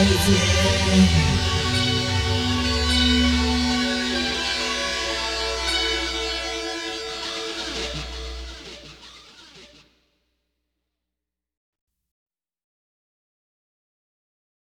amazing.